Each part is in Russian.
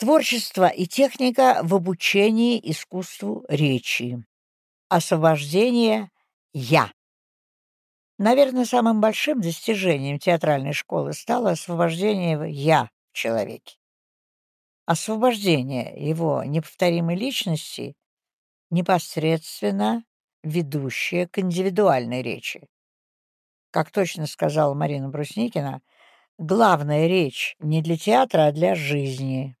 Творчество и техника в обучении искусству речи. Освобождение «я». Наверное, самым большим достижением театральной школы стало освобождение «я» в человеке. Освобождение его неповторимой личности непосредственно ведущее к индивидуальной речи. Как точно сказала Марина Брусникина, главная речь не для театра, а для жизни.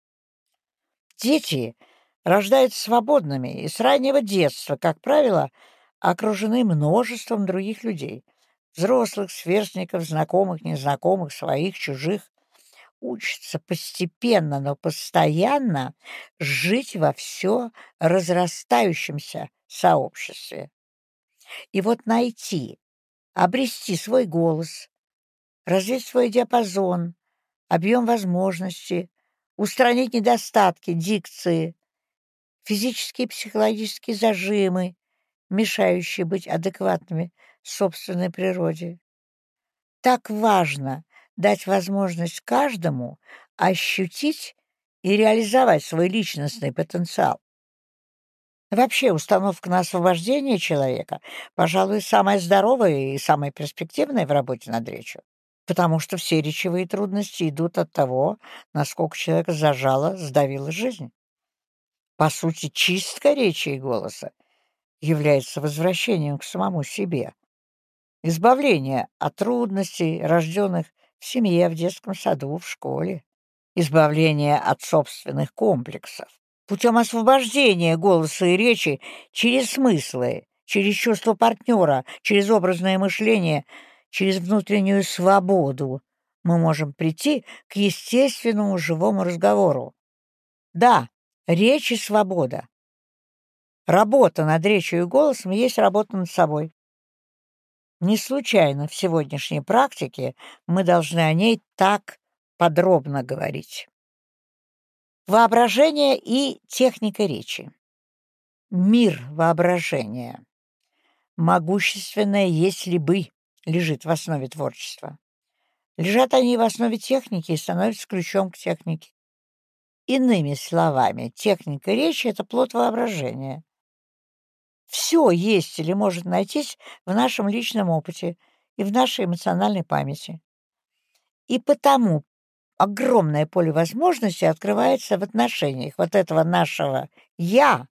Дети рождаются свободными и с раннего детства, как правило, окружены множеством других людей — взрослых, сверстников, знакомых, незнакомых, своих, чужих учатся постепенно, но постоянно жить во все разрастающемся сообществе. И вот найти, обрести свой голос, развить свой диапазон, объем возможностей, устранить недостатки дикции, физические и психологические зажимы, мешающие быть адекватными собственной природе. Так важно дать возможность каждому ощутить и реализовать свой личностный потенциал. Вообще установка на освобождение человека, пожалуй, самая здоровая и самая перспективная в работе над речью, потому что все речевые трудности идут от того, насколько человека зажало, сдавило жизнь. По сути, чистка речи и голоса является возвращением к самому себе, избавление от трудностей, рожденных в семье, в детском саду, в школе, избавление от собственных комплексов. Путем освобождения голоса и речи через смыслы, через чувство партнера, через образное мышление, через внутреннюю свободу мы можем прийти к естественному живому разговору. Да, речь и свобода. Работа над речью и голосом есть работа над собой. Не случайно в сегодняшней практике мы должны о ней так подробно говорить. Воображение и техника речи. Мир воображения. Могущественное «если бы» лежит в основе творчества. Лежат они в основе техники и становятся ключом к технике. Иными словами, техника речи — это плод воображения. Все есть или может найтись в нашем личном опыте и в нашей эмоциональной памяти. И потому огромное поле возможностей открывается в отношениях вот этого нашего «я»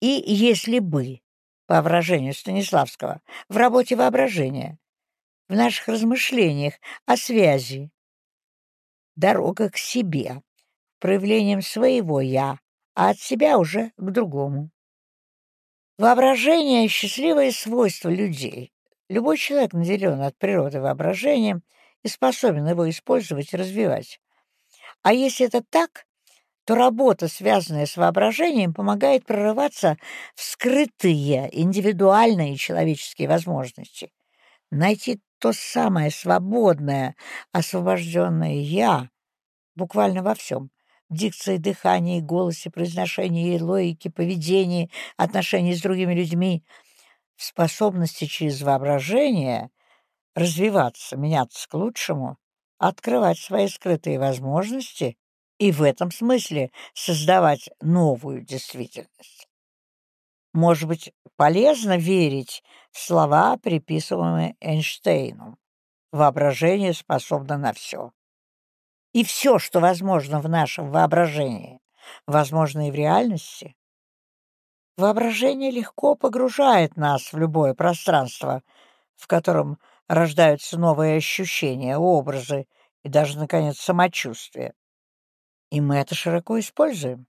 и «если бы», по выражению Станиславского, в работе воображения, в наших размышлениях о связи. Дорога к себе, проявлением своего «я», а от себя уже к другому. Воображение — счастливое свойство людей. Любой человек наделен от природы воображением — и способен его использовать и развивать. А если это так, то работа, связанная с воображением, помогает прорываться в скрытые индивидуальные человеческие возможности, найти то самое свободное, освобожденное «я» буквально во всем — дикции, дыхании, голосе, произношении, логике, поведении, отношении с другими людьми, в способности через воображение развиваться, меняться к лучшему, открывать свои скрытые возможности и в этом смысле создавать новую действительность. Может быть, полезно верить в слова, приписываемые Эйнштейну. Воображение способно на все. И все, что возможно в нашем воображении, возможно и в реальности. Воображение легко погружает нас в любое пространство, в котором рождаются новые ощущения, образы и даже, наконец, самочувствие. И мы это широко используем.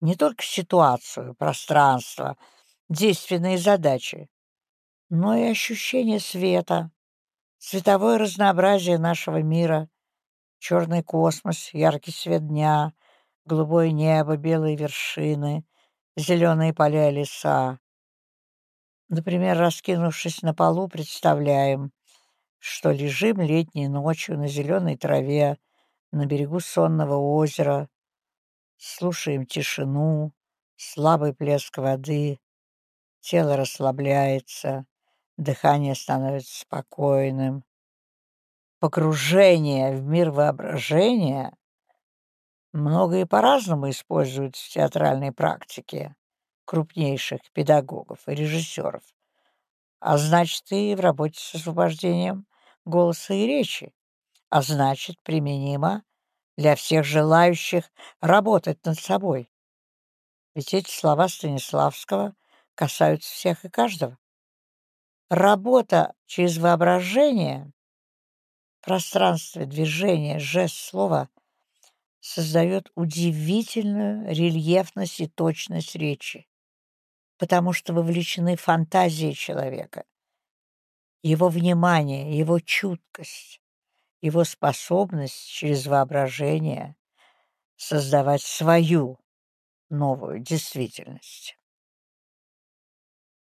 Не только ситуацию, пространство, действенные задачи, но и ощущение света, цветовое разнообразие нашего мира, черный космос, яркий свет дня, голубое небо, белые вершины, зеленые поля и леса. Например, раскинувшись на полу, представляем, что лежим летней ночью на зеленой траве на берегу сонного озера, слушаем тишину, слабый плеск воды, тело расслабляется, дыхание становится спокойным. Погружение в мир воображения многое по-разному используют в театральной практике крупнейших педагогов и режиссеров, а значит и в работе с освобождением голоса и речи, а значит применимо для всех желающих работать над собой. Ведь эти слова Станиславского касаются всех и каждого. Работа через воображение, пространство движения, жест слова создает удивительную рельефность и точность речи, потому что вовлечены фантазии человека, его внимание, его чуткость, его способность через воображение создавать свою новую действительность.